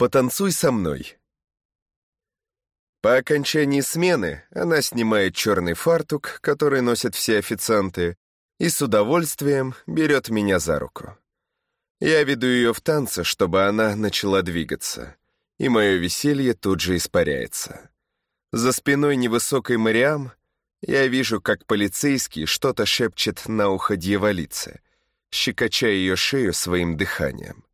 Потанцуй со мной. По окончании смены она снимает черный фартук, который носят все официанты, и с удовольствием берет меня за руку. Я веду ее в танце, чтобы она начала двигаться, и мое веселье тут же испаряется. За спиной невысокой Мариам я вижу, как полицейский что-то шепчет на ухо дьяволице, щекоча ее шею своим дыханием.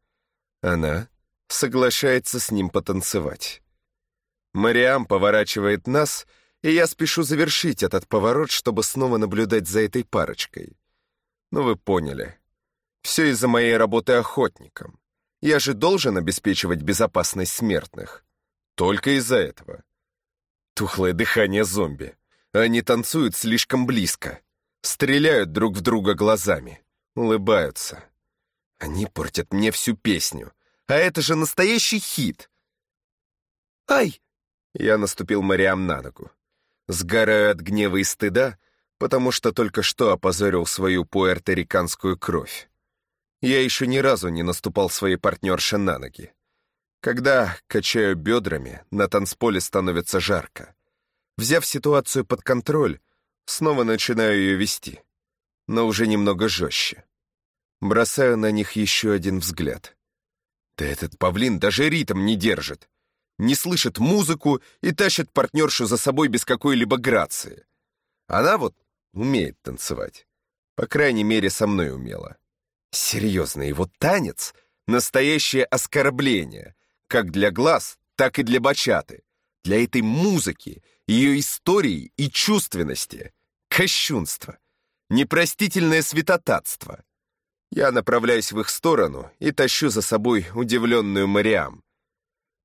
Она соглашается с ним потанцевать. Мариам поворачивает нас, и я спешу завершить этот поворот, чтобы снова наблюдать за этой парочкой. Ну, вы поняли. Все из-за моей работы охотником. Я же должен обеспечивать безопасность смертных. Только из-за этого. Тухлое дыхание зомби. Они танцуют слишком близко. Стреляют друг в друга глазами. Улыбаются. Они портят мне всю песню. А это же настоящий хит. «Ай!» Я наступил Мариам на ногу. Сгораю от гнева и стыда, потому что только что опозорил свою пуэрториканскую кровь. Я еще ни разу не наступал своей партнерше на ноги. Когда качаю бедрами, на танцполе становится жарко. Взяв ситуацию под контроль, снова начинаю ее вести, но уже немного жестче. Бросаю на них еще один взгляд. Да этот павлин даже ритм не держит не слышит музыку и тащит партнершу за собой без какой-либо грации. Она вот умеет танцевать. По крайней мере, со мной умела. Серьезно, его танец — настоящее оскорбление, как для глаз, так и для бачаты, для этой музыки, ее истории и чувственности. Кощунство. Непростительное святотатство. Я направляюсь в их сторону и тащу за собой удивленную Мариам.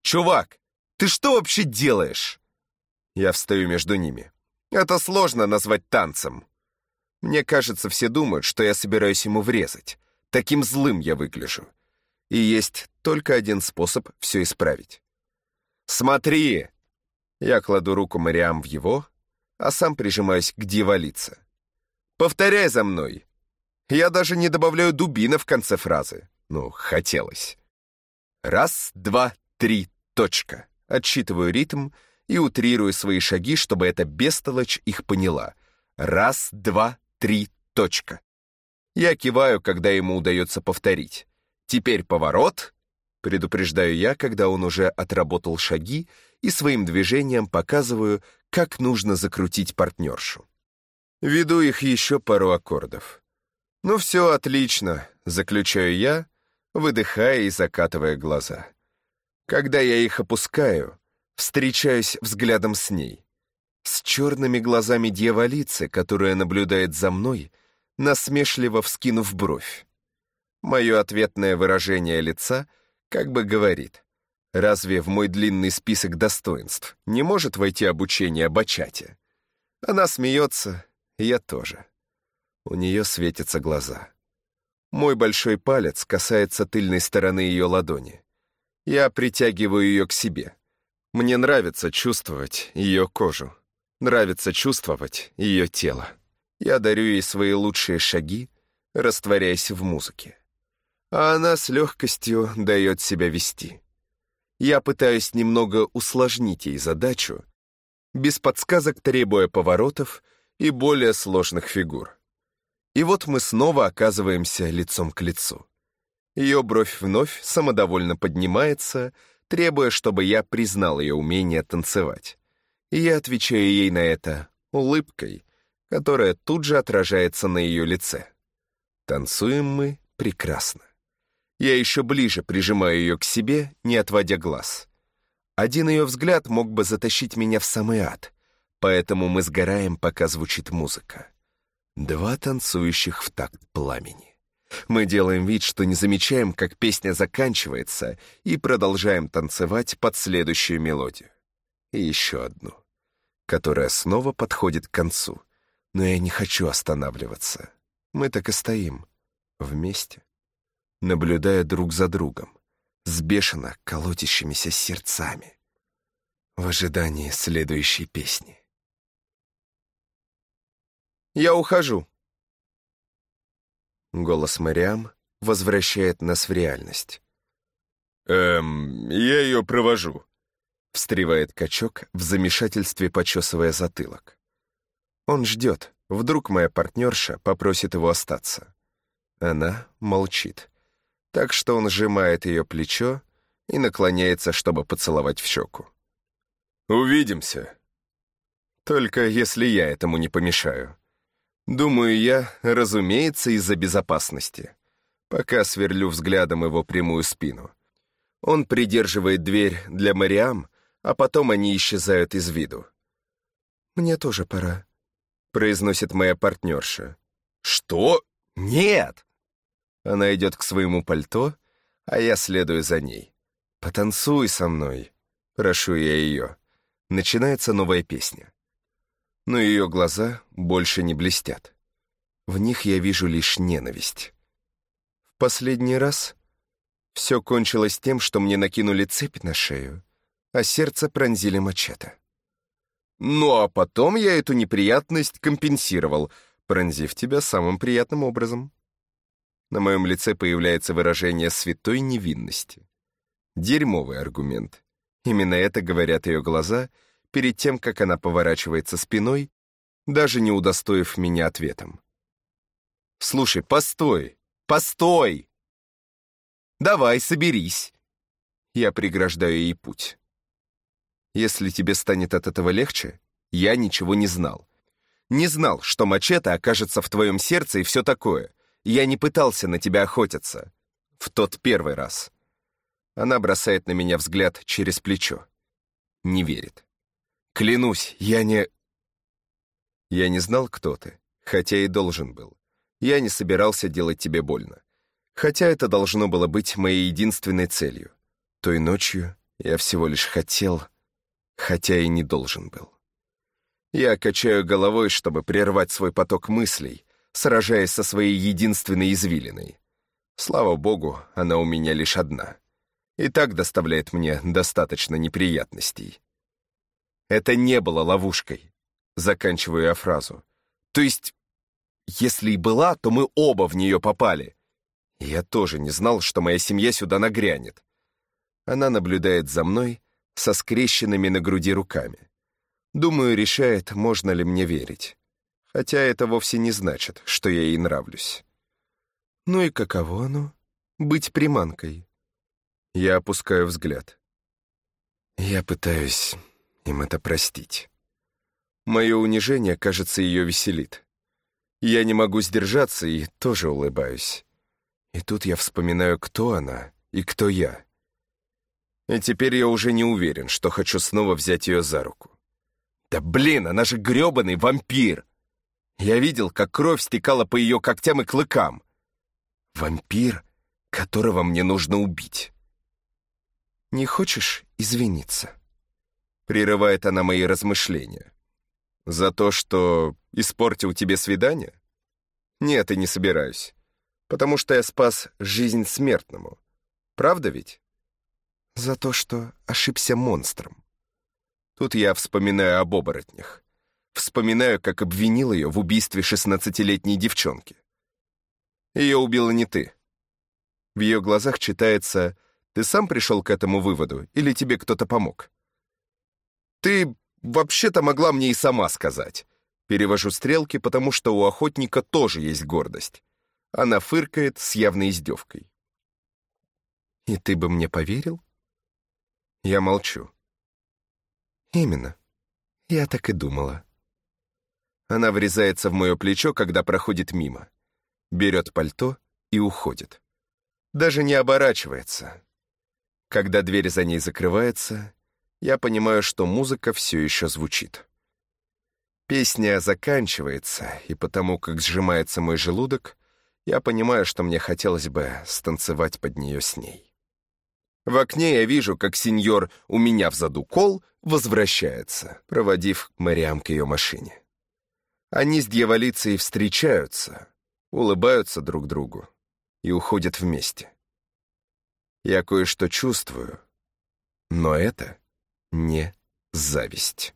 «Чувак, ты что вообще делаешь?» Я встаю между ними. Это сложно назвать танцем. Мне кажется, все думают, что я собираюсь ему врезать. Таким злым я выгляжу. И есть только один способ все исправить. «Смотри!» Я кладу руку Мариам в его, а сам прижимаюсь к дьяволице. «Повторяй за мной!» Я даже не добавляю дубина в конце фразы. Ну, хотелось. Раз, два, три, точка. Отсчитываю ритм и утрирую свои шаги, чтобы эта бестолочь их поняла. Раз, два, три, точка. Я киваю, когда ему удается повторить. Теперь поворот, предупреждаю я, когда он уже отработал шаги, и своим движением показываю, как нужно закрутить партнершу. Веду их еще пару аккордов. «Ну все, отлично», — заключаю я, выдыхая и закатывая глаза. Когда я их опускаю, встречаюсь взглядом с ней. С черными глазами дьяволицы, которая наблюдает за мной, насмешливо вскинув бровь. Мое ответное выражение лица как бы говорит, разве в мой длинный список достоинств не может войти обучение бачате? Она смеется, я тоже. У нее светятся глаза. Мой большой палец касается тыльной стороны ее ладони. Я притягиваю ее к себе. Мне нравится чувствовать ее кожу. Нравится чувствовать ее тело. Я дарю ей свои лучшие шаги, растворяясь в музыке. А она с легкостью дает себя вести. Я пытаюсь немного усложнить ей задачу, без подсказок требуя поворотов и более сложных фигур. И вот мы снова оказываемся лицом к лицу. Ее бровь вновь самодовольно поднимается, требуя, чтобы я признал ее умение танцевать. И я отвечаю ей на это улыбкой, которая тут же отражается на ее лице. Танцуем мы прекрасно. Я еще ближе прижимаю ее к себе, не отводя глаз. Один ее взгляд мог бы затащить меня в самый ад, поэтому мы сгораем, пока звучит музыка. Два танцующих в такт пламени. Мы делаем вид, что не замечаем, как песня заканчивается, и продолжаем танцевать под следующую мелодию. И еще одну, которая снова подходит к концу. Но я не хочу останавливаться. Мы так и стоим, вместе, наблюдая друг за другом, с бешено колотящимися сердцами, в ожидании следующей песни. «Я ухожу», Голос Мариам возвращает нас в реальность. «Эм, я ее провожу», — встревает качок в замешательстве, почесывая затылок. Он ждет, вдруг моя партнерша попросит его остаться. Она молчит, так что он сжимает ее плечо и наклоняется, чтобы поцеловать в щеку. «Увидимся. Только если я этому не помешаю. Думаю я, разумеется, из-за безопасности. Пока сверлю взглядом его прямую спину. Он придерживает дверь для Мариам, а потом они исчезают из виду. «Мне тоже пора», — произносит моя партнерша. «Что? Нет!» Она идет к своему пальто, а я следую за ней. «Потанцуй со мной», — прошу я ее. Начинается новая песня. Но ее глаза больше не блестят. В них я вижу лишь ненависть. В последний раз все кончилось тем, что мне накинули цепь на шею, а сердце пронзили мачете. Ну а потом я эту неприятность компенсировал, пронзив тебя самым приятным образом. На моем лице появляется выражение святой невинности. Дерьмовый аргумент. Именно это говорят ее глаза перед тем, как она поворачивается спиной, даже не удостоив меня ответом. «Слушай, постой! Постой!» Давай, соберись. Я преграждаю ей путь. Если тебе станет от этого легче, я ничего не знал. Не знал, что мачете окажется в твоем сердце и все такое. Я не пытался на тебя охотиться. В тот первый раз. Она бросает на меня взгляд через плечо. Не верит. Клянусь, я не... Я не знал, кто ты, хотя и должен был. Я не собирался делать тебе больно. Хотя это должно было быть моей единственной целью. Той ночью я всего лишь хотел, хотя и не должен был. Я качаю головой, чтобы прервать свой поток мыслей, сражаясь со своей единственной извилиной. Слава богу, она у меня лишь одна. И так доставляет мне достаточно неприятностей. Это не было ловушкой. Заканчиваю я фразу. То есть, если и была, то мы оба в нее попали — я тоже не знал, что моя семья сюда нагрянет. Она наблюдает за мной со скрещенными на груди руками. Думаю, решает, можно ли мне верить. Хотя это вовсе не значит, что я ей нравлюсь. Ну и каково оно? Быть приманкой. Я опускаю взгляд. Я пытаюсь им это простить. Мое унижение, кажется, ее веселит. Я не могу сдержаться и тоже улыбаюсь. И тут я вспоминаю, кто она и кто я. И теперь я уже не уверен, что хочу снова взять ее за руку. Да блин, она же грёбаный вампир! Я видел, как кровь стекала по ее когтям и клыкам. Вампир, которого мне нужно убить. «Не хочешь извиниться?» Прерывает она мои размышления. «За то, что испортил тебе свидание?» «Нет, и не собираюсь потому что я спас жизнь смертному. Правда ведь? За то, что ошибся монстром. Тут я вспоминаю об оборотнях. Вспоминаю, как обвинил ее в убийстве шестнадцатилетней девчонки. Ее убила не ты. В ее глазах читается «Ты сам пришел к этому выводу или тебе кто-то помог?» «Ты вообще-то могла мне и сама сказать». Перевожу стрелки, потому что у охотника тоже есть гордость. Она фыркает с явной издевкой. «И ты бы мне поверил?» Я молчу. «Именно. Я так и думала». Она врезается в мое плечо, когда проходит мимо. Берет пальто и уходит. Даже не оборачивается. Когда дверь за ней закрывается, я понимаю, что музыка все еще звучит. Песня заканчивается, и потому как сжимается мой желудок, я понимаю, что мне хотелось бы станцевать под нее с ней. В окне я вижу, как сеньор у меня в заду кол возвращается, проводив Мариам к ее машине. Они с дьяволицей встречаются, улыбаются друг другу и уходят вместе. Я кое-что чувствую, но это не зависть.